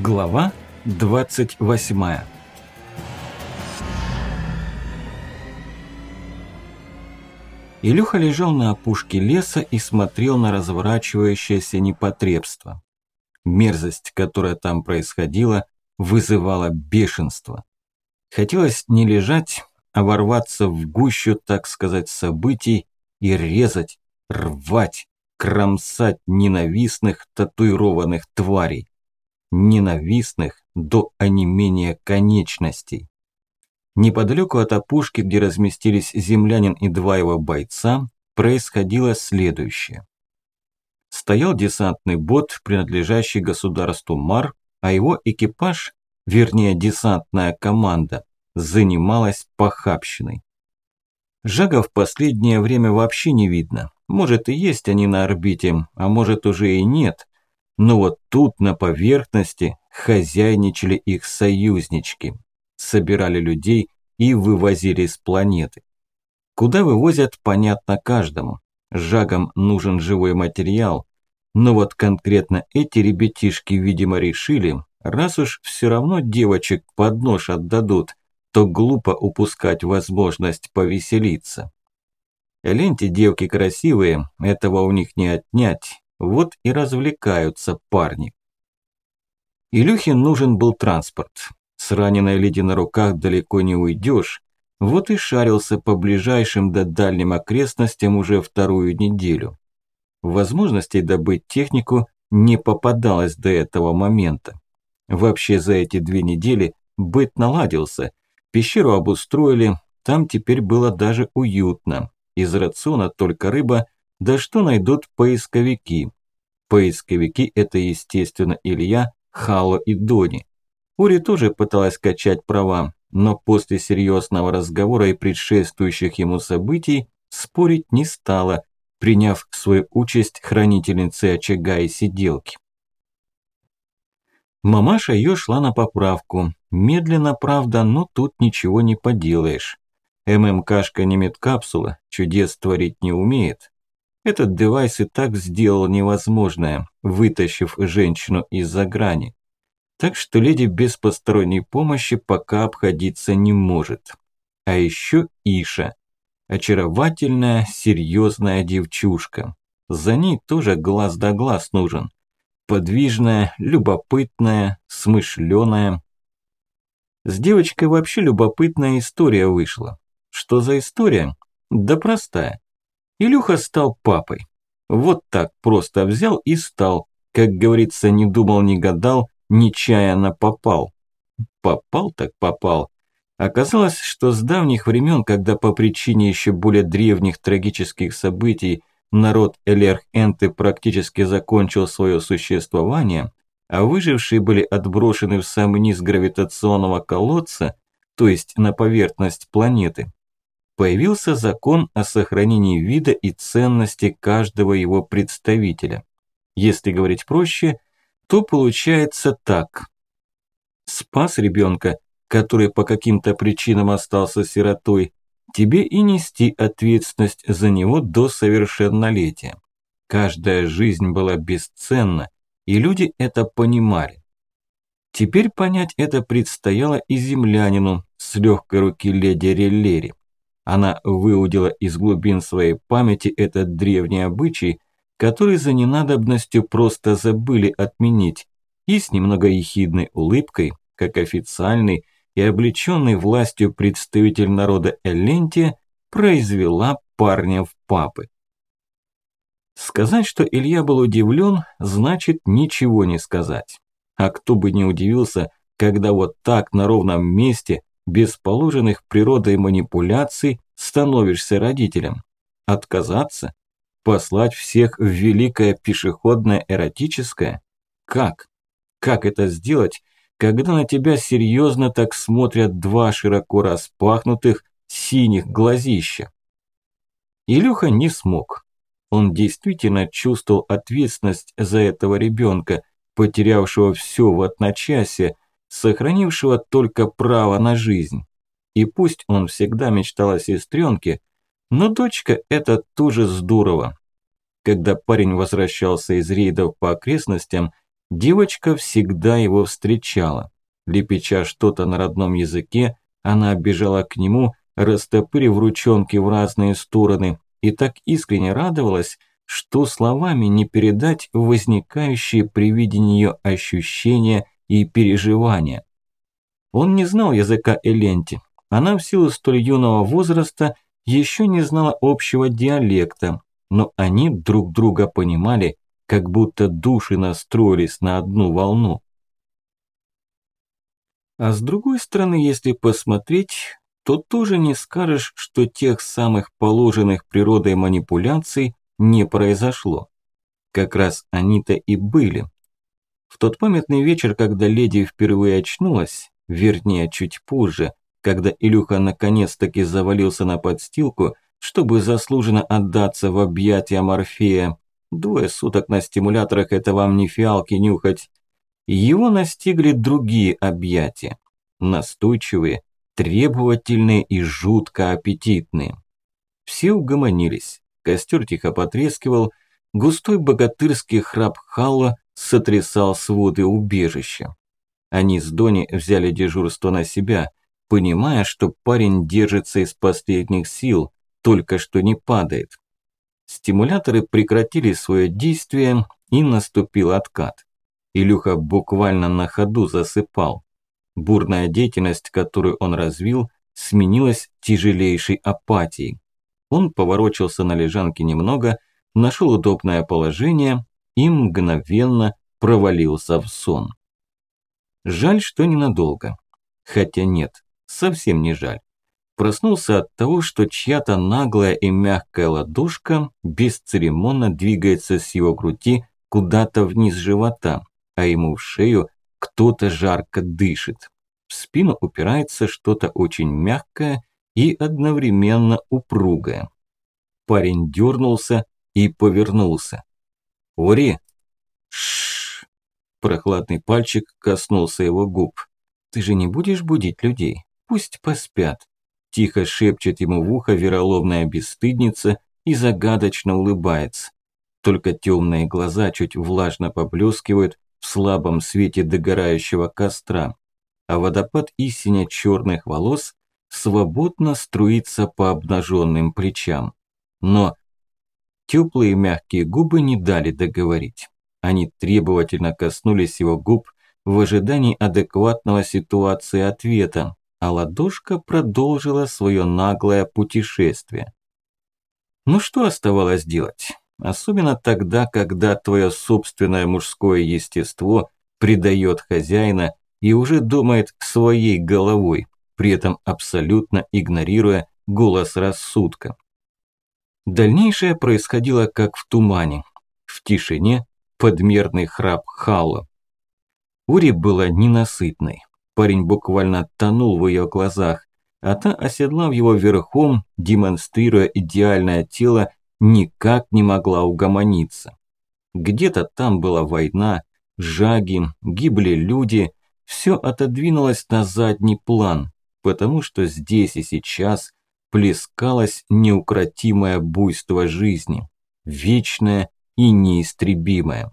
Глава 28 Илюха лежал на опушке леса и смотрел на разворачивающееся непотребство. Мерзость, которая там происходила, вызывала бешенство. Хотелось не лежать, а ворваться в гущу, так сказать, событий и резать, рвать, кромсать ненавистных татуированных тварей ненавистных до онемения конечностей. Неподалеку от опушки, где разместились землянин и два его бойца, происходило следующее. Стоял десантный бот, принадлежащий государству Мар, а его экипаж, вернее десантная команда, занималась похабщиной. Жага в последнее время вообще не видно. Может и есть они на орбите, а может уже и нет. Но вот тут, на поверхности, хозяйничали их союзнички. Собирали людей и вывозили с планеты. Куда вывозят, понятно каждому. Жагам нужен живой материал. Но вот конкретно эти ребятишки, видимо, решили, раз уж все равно девочек под нож отдадут, то глупо упускать возможность повеселиться. Ленте девки красивые, этого у них не отнять, вот и развлекаются парни. Илюхе нужен был транспорт. С раненой леди на руках далеко не уйдешь. Вот и шарился по ближайшим до дальним окрестностям уже вторую неделю. Возможностей добыть технику не попадалось до этого момента. Вообще за эти две недели быт наладился. Пещеру обустроили, там теперь было даже уютно. Из рациона только рыба – да что найдут поисковики? Поисковики – это, естественно, Илья, Хало и Дони. Ури тоже пыталась качать права, но после серьезного разговора и предшествующих ему событий спорить не стала, приняв свою участь хранительницы очага и сиделки. Мамаша ее шла на поправку. Медленно, правда, но тут ничего не поделаешь. ММКшка не медкапсула, чудес творить не умеет. Этот девайс и так сделал невозможное, вытащив женщину из-за грани. Так что леди без посторонней помощи пока обходиться не может. А еще Иша. Очаровательная, серьезная девчушка. За ней тоже глаз да глаз нужен. Подвижная, любопытная, смышленая. С девочкой вообще любопытная история вышла. Что за история? Да простая. Илюха стал папой. Вот так просто взял и стал. Как говорится, не думал, не гадал, нечаянно попал. Попал так попал. Оказалось, что с давних времен, когда по причине еще более древних трагических событий народ Элерх-Энты практически закончил свое существование, а выжившие были отброшены в самый низ гравитационного колодца, то есть на поверхность планеты, появился закон о сохранении вида и ценности каждого его представителя. Если говорить проще, то получается так. Спас ребенка, который по каким-то причинам остался сиротой, тебе и нести ответственность за него до совершеннолетия. Каждая жизнь была бесценна, и люди это понимали. Теперь понять это предстояло и землянину с легкой руки леди Реллери. Она выудила из глубин своей памяти этот древний обычай, который за ненадобностью просто забыли отменить, и с немного ехидной улыбкой, как официальный и облеченный властью представитель народа Элентия, произвела парня в папы. Сказать, что Илья был удивлен, значит ничего не сказать. А кто бы не удивился, когда вот так на ровном месте без положенных природой манипуляций становишься родителем. Отказаться? Послать всех в великое пешеходное эротическое? Как? Как это сделать, когда на тебя серьезно так смотрят два широко распахнутых синих глазища? Илюха не смог. Он действительно чувствовал ответственность за этого ребенка, потерявшего все в одночасье, сохранившего только право на жизнь. И пусть он всегда мечтал о сестренке, но дочка – это тоже здорово. Когда парень возвращался из рейдов по окрестностям, Девочка всегда его встречала. Лепеча что-то на родном языке, она бежала к нему, растопырив ручонки в разные стороны, и так искренне радовалась, что словами не передать возникающие при виде нее ощущения и переживания. Он не знал языка Эленти. Она в силу столь юного возраста еще не знала общего диалекта, но они друг друга понимали, как будто души настроились на одну волну. А с другой стороны, если посмотреть, то тоже не скажешь, что тех самых положенных природой манипуляций не произошло. Как раз они-то и были. В тот памятный вечер, когда леди впервые очнулась, вернее, чуть позже, когда Илюха наконец-таки завалился на подстилку, чтобы заслуженно отдаться в объятия Морфея. Двое суток на стимуляторах – это вам не фиалки нюхать. Его настигли другие объятия. Настойчивые, требовательные и жутко аппетитные. Все угомонились. Костер тихо потрескивал, густой богатырский храп Халла сотрясал своды убежища. Они с Дони взяли дежурство на себя, понимая, что парень держится из последних сил, только что не падает. Стимуляторы прекратили свое действие, и наступил откат. Илюха буквально на ходу засыпал. Бурная деятельность, которую он развил, сменилась тяжелейшей апатией. Он поворочился на лежанке немного, нашел удобное положение и мгновенно провалился в сон. Жаль, что ненадолго. Хотя нет, совсем не жаль. Проснулся от того, что чья-то наглая и мягкая ладошка бесцеремонно двигается с его груди куда-то вниз живота, а ему в шею кто-то жарко дышит. В спину упирается что-то очень мягкое и одновременно упругое. Парень дернулся и повернулся. «Ори!» Шш! Прохладный пальчик коснулся его губ. «Ты же не будешь будить людей? Пусть поспят!» Тихо шепчет ему в ухо вероломная бесстыдница и загадочно улыбается. Только темные глаза чуть влажно поблескивают в слабом свете догорающего костра, а водопад истине черных волос свободно струится по обнаженным плечам. Но теплые мягкие губы не дали договорить. Они требовательно коснулись его губ в ожидании адекватного ситуации ответа, а ладошка продолжила свое наглое путешествие. Ну что оставалось делать? Особенно тогда, когда твое собственное мужское естество предает хозяина и уже думает своей головой, при этом абсолютно игнорируя голос рассудка. Дальнейшее происходило как в тумане, в тишине подмерный храп Халла. Ури была ненасытной. Парень буквально тонул в ее глазах, а та, оседлав его верхом, демонстрируя идеальное тело, никак не могла угомониться. Где-то там была война, жаги, гибли люди, все отодвинулось на задний план, потому что здесь и сейчас плескалось неукротимое буйство жизни, вечное и неистребимое.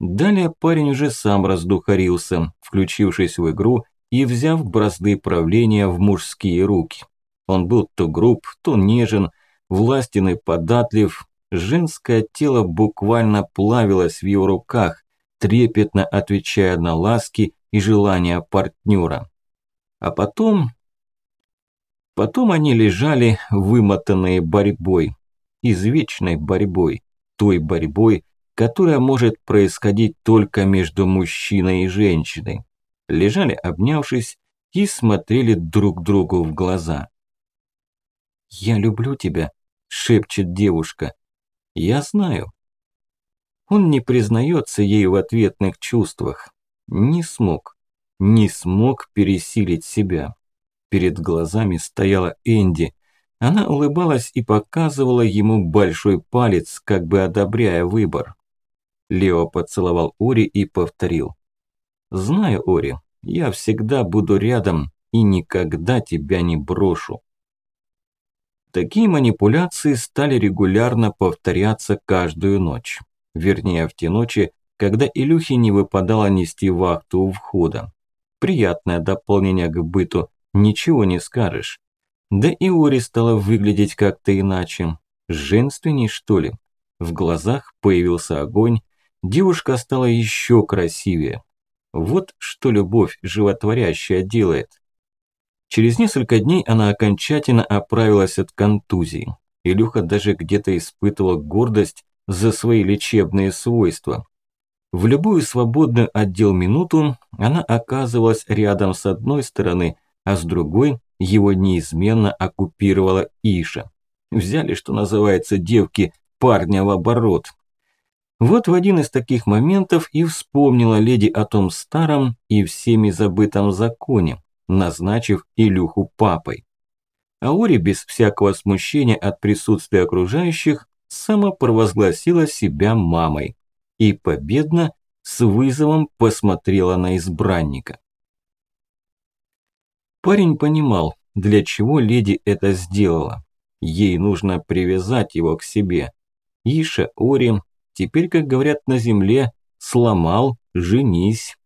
Далее парень уже сам раздухарился, включившись в игру и взяв бразды правления в мужские руки. Он был то груб, то нежен, властен и податлив, женское тело буквально плавилось в его руках, трепетно отвечая на ласки и желания партнера. А потом... Потом они лежали, вымотанные борьбой, извечной борьбой, той борьбой, которая может происходить только между мужчиной и женщиной. Лежали обнявшись и смотрели друг другу в глаза. «Я люблю тебя», шепчет девушка. Я знаю. Он не признается ей в ответных чувствах. Не смог. Не смог пересилить себя. Перед глазами стояла Энди. Она улыбалась и показывала ему большой палец, как бы одобряя выбор. Лео поцеловал Ори и повторил. «Знаю, Ори, я всегда буду рядом и никогда тебя не брошу». Такие манипуляции стали регулярно повторяться каждую ночь. Вернее, в те ночи, когда Илюхе не выпадало нести вахту у входа. Приятное дополнение к быту, ничего не скажешь. Да и Ори стала выглядеть как-то иначе. Женственней, что ли? В глазах появился огонь, девушка стала еще красивее. Вот что любовь животворящая делает. Через несколько дней она окончательно оправилась от контузии. Илюха даже где-то испытывал гордость за свои лечебные свойства. В любую свободную отдел минуту она оказывалась рядом с одной стороны, а с другой его неизменно оккупировала Иша. Взяли, что называется, девки парня в оборот. Вот в один из таких моментов и вспомнила леди о том старом и всеми забытом законе, назначив Илюху папой. Аори без всякого смущения от присутствия окружающих самопровозгласила себя мамой и победно с вызовом посмотрела на избранника. Парень понимал, для чего леди это сделала. Ей нужно привязать его к себе. Иша Ори, теперь, как говорят на земле, сломал, женись.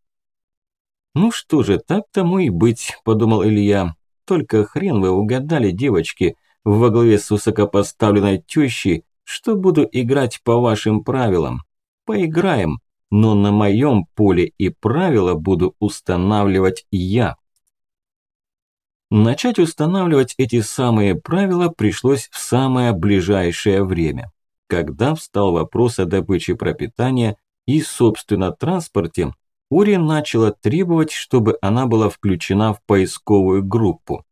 «Ну что же, так тому и быть», – подумал Илья. «Только хрен вы угадали, девочки, во главе с высокопоставленной тещей, что буду играть по вашим правилам. Поиграем, но на моем поле и правила буду устанавливать я». Начать устанавливать эти самые правила пришлось в самое ближайшее время, когда встал вопрос о добыче пропитания и, собственно, транспорте, Ури начала требовать, чтобы она была включена в поисковую группу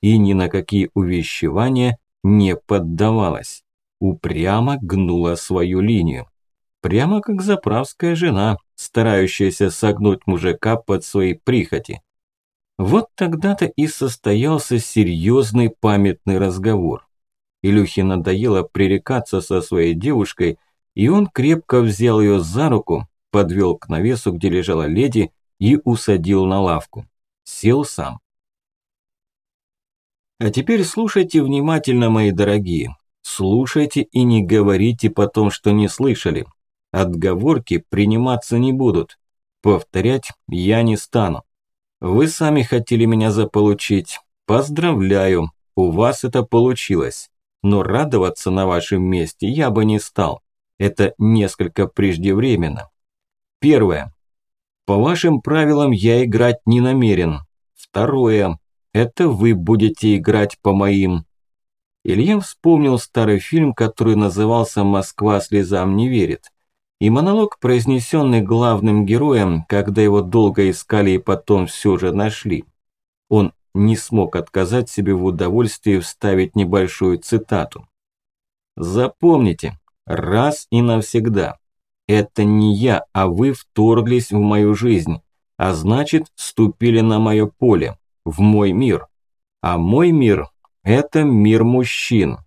и ни на какие увещевания не поддавалась, упрямо гнула свою линию. Прямо как заправская жена, старающаяся согнуть мужика под свои прихоти. Вот тогда-то и состоялся серьезный памятный разговор. Илюхе надоело пререкаться со своей девушкой, и он крепко взял ее за руку, подвел к навесу, где лежала леди, и усадил на лавку. Сел сам. А теперь слушайте внимательно, мои дорогие. Слушайте и не говорите потом, что не слышали. Отговорки приниматься не будут. Повторять я не стану. Вы сами хотели меня заполучить. Поздравляю, у вас это получилось. Но радоваться на вашем месте я бы не стал. Это несколько преждевременно. Первое. По вашим правилам я играть не намерен. Второе. Это вы будете играть по моим. Илья вспомнил старый фильм, который назывался «Москва слезам не верит». И монолог, произнесенный главным героем, когда его долго искали и потом все же нашли. Он не смог отказать себе в удовольствии вставить небольшую цитату. Запомните, раз и навсегда, это не я, а вы вторглись в мою жизнь, а значит, вступили на мое поле, в мой мир. А мой мир – это мир мужчин.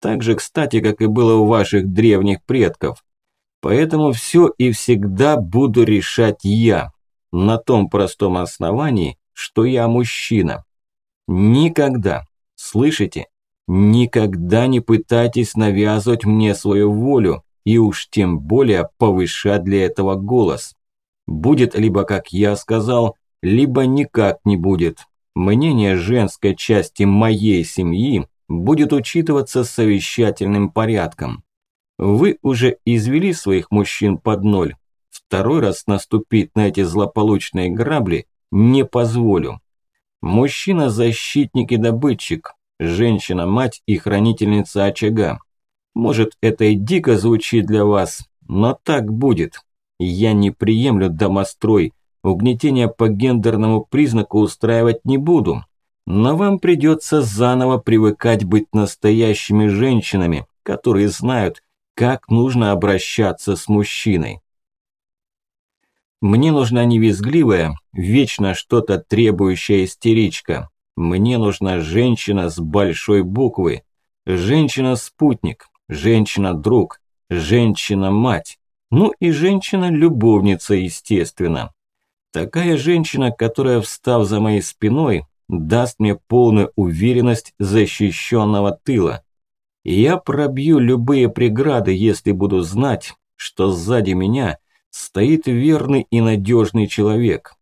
Так же, кстати, как и было у ваших древних предков. Поэтому все и всегда буду решать я, на том простом основании, что я мужчина. Никогда, слышите, никогда не пытайтесь навязывать мне свою волю и уж тем более повышать для этого голос. Будет либо как я сказал, либо никак не будет. Мнение женской части моей семьи будет учитываться совещательным порядком. Вы уже извели своих мужчин под ноль. Второй раз наступить на эти злополучные грабли не позволю. Мужчина – защитник и добытчик, женщина – мать и хранительница очага. Может, это и дико звучит для вас, но так будет. Я не приемлю домострой, угнетения по гендерному признаку устраивать не буду. Но вам придется заново привыкать быть настоящими женщинами, которые знают, как нужно обращаться с мужчиной. Мне нужна не визгливая, вечно что-то требующая истеричка. Мне нужна женщина с большой буквы. Женщина-спутник, женщина-друг, женщина-мать. Ну и женщина-любовница, естественно. Такая женщина, которая, встав за моей спиной, даст мне полную уверенность защищенного тыла. Я пробью любые преграды, если буду знать, что сзади меня стоит верный и надежный человек.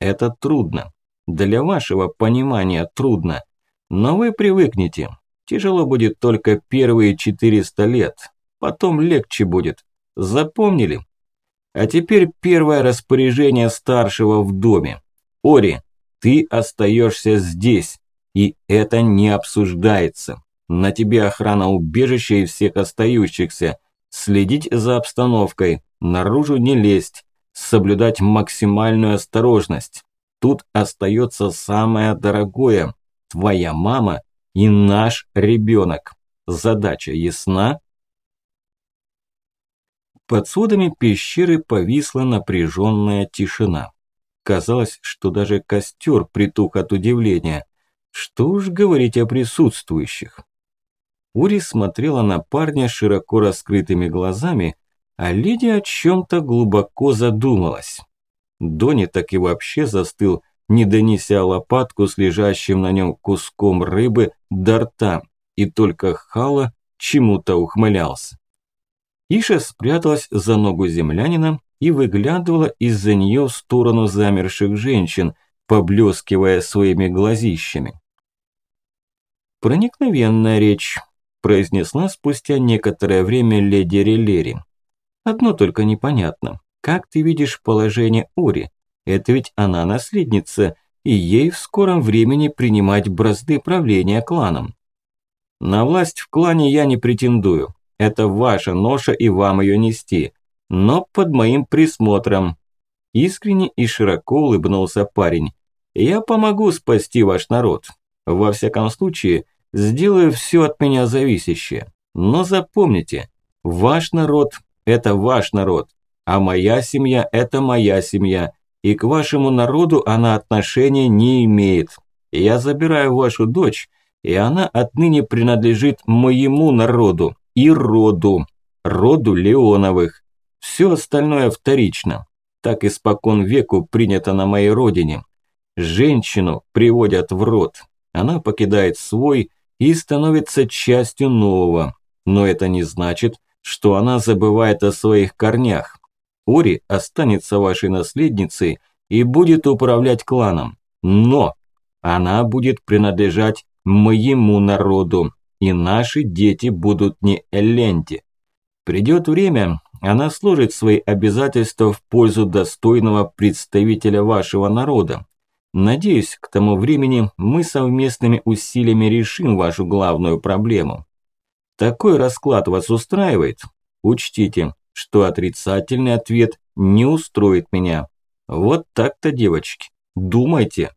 Это трудно. Для вашего понимания трудно. Но вы привыкнете. Тяжело будет только первые 400 лет. Потом легче будет. Запомнили? А теперь первое распоряжение старшего в доме. Ори, ты остаешься здесь. И это не обсуждается. На тебе охрана убежища и всех остающихся. Следить за обстановкой, наружу не лезть, соблюдать максимальную осторожность. Тут остается самое дорогое – твоя мама и наш ребенок. Задача ясна? Под сводами пещеры повисла напряженная тишина. Казалось, что даже костер притух от удивления. Что уж говорить о присутствующих. Ури смотрела на парня широко раскрытыми глазами, а леди о чем-то глубоко задумалась. Дони так и вообще застыл, не донеся лопатку с лежащим на нем куском рыбы до рта, и только Хала чему-то ухмылялся. Иша спряталась за ногу землянина и выглядывала из-за нее в сторону замерших женщин, поблескивая своими глазищами. Проникновенная речь, произнесла спустя некоторое время леди Релери. Одно только непонятно. Как ты видишь положение Ори? Это ведь она наследница, и ей в скором времени принимать бразды правления кланом. На власть в клане я не претендую. Это ваша ноша и вам ее нести. Но под моим присмотром. Искренне и широко улыбнулся парень. Я помогу спасти ваш народ. Во всяком случае, Сделаю все от меня зависящее. Но запомните, ваш народ – это ваш народ, а моя семья – это моя семья, и к вашему народу она отношения не имеет. Я забираю вашу дочь, и она отныне принадлежит моему народу и роду, роду Леоновых. Все остальное вторично. Так испокон веку принято на моей родине. Женщину приводят в род. Она покидает свой и становится частью нового. Но это не значит, что она забывает о своих корнях. Ори останется вашей наследницей и будет управлять кланом. Но она будет принадлежать моему народу, и наши дети будут не Эленти. Придет время, она служит свои обязательства в пользу достойного представителя вашего народа. Надеюсь, к тому времени мы совместными усилиями решим вашу главную проблему. Такой расклад вас устраивает? Учтите, что отрицательный ответ не устроит меня. Вот так-то, девочки. Думайте.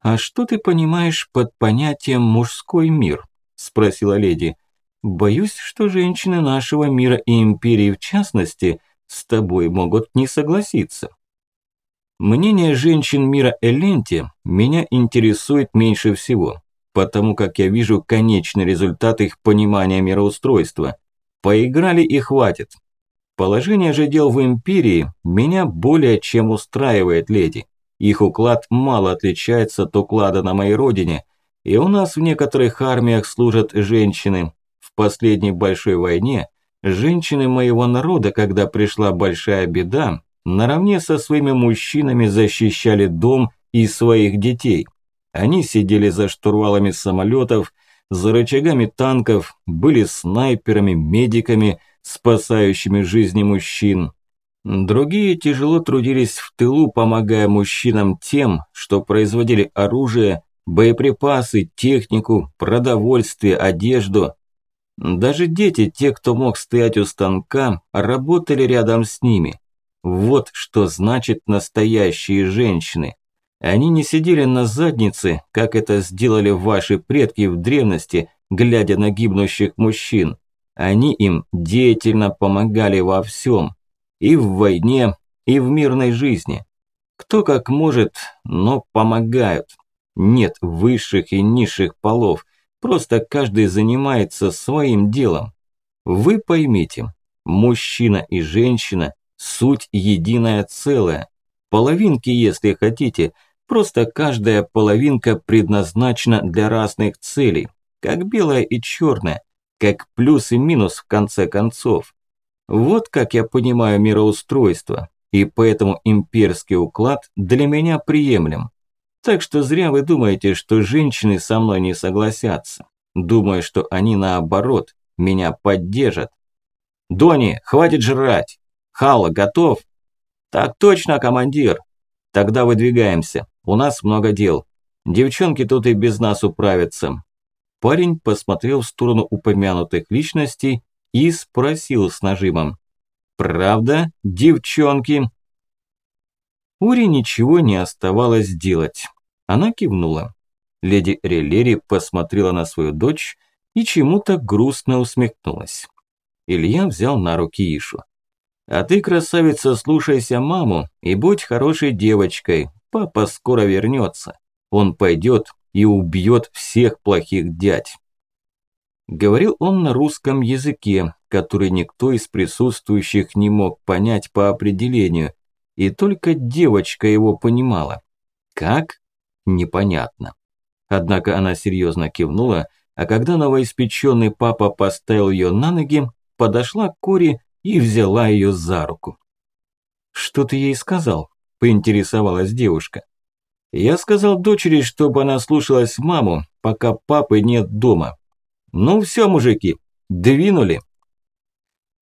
«А что ты понимаешь под понятием «мужской мир»?» – спросила леди. «Боюсь, что женщины нашего мира и империи в частности с тобой могут не согласиться». Мнение женщин мира Эленти меня интересует меньше всего, потому как я вижу конечный результат их понимания мироустройства. Поиграли и хватит. Положение же дел в империи меня более чем устраивает, леди. Их уклад мало отличается от уклада на моей родине, и у нас в некоторых армиях служат женщины. В последней большой войне женщины моего народа, когда пришла большая беда, наравне со своими мужчинами защищали дом и своих детей. Они сидели за штурвалами самолетов, за рычагами танков, были снайперами, медиками, спасающими жизни мужчин. Другие тяжело трудились в тылу, помогая мужчинам тем, что производили оружие, боеприпасы, технику, продовольствие, одежду. Даже дети, те, кто мог стоять у станка, работали рядом с ними. Вот что значит настоящие женщины. Они не сидели на заднице, как это сделали ваши предки в древности, глядя на гибнущих мужчин. Они им деятельно помогали во всем. И в войне, и в мирной жизни. Кто как может, но помогают. Нет высших и низших полов. Просто каждый занимается своим делом. Вы поймите, мужчина и женщина Суть единое целое. Половинки, если хотите, просто каждая половинка предназначена для разных целей, как белая и черная, как плюс и минус в конце концов. Вот как я понимаю мироустройство, и поэтому имперский уклад для меня приемлем. Так что зря вы думаете, что женщины со мной не согласятся. Думаю, что они наоборот, меня поддержат. Дони, хватит жрать. Хала, готов? Так точно, командир. Тогда выдвигаемся. У нас много дел. Девчонки тут и без нас управятся. Парень посмотрел в сторону упомянутых личностей и спросил с нажимом. «Правда, девчонки?» Ури ничего не оставалось делать. Она кивнула. Леди Релери посмотрела на свою дочь и чему-то грустно усмехнулась. Илья взял на руки Ишу. «А ты, красавица, слушайся маму и будь хорошей девочкой. Папа скоро вернется. Он пойдет и убьет всех плохих дядь». Говорил он на русском языке, который никто из присутствующих не мог понять по определению, и только девочка его понимала. Как? Непонятно. Однако она серьезно кивнула, а когда новоиспеченный папа поставил ее на ноги, подошла к Коре и взяла ее за руку. «Что ты ей сказал?» – поинтересовалась девушка. «Я сказал дочери, чтобы она слушалась маму, пока папы нет дома. Ну все, мужики, двинули!»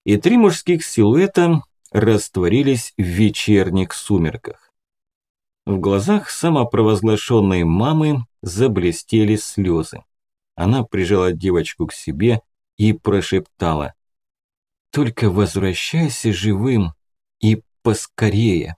И три мужских силуэта растворились в вечерних сумерках. В глазах самопровозглашенной мамы заблестели слезы. Она прижала девочку к себе и прошептала. «Только возвращайся живым и поскорее».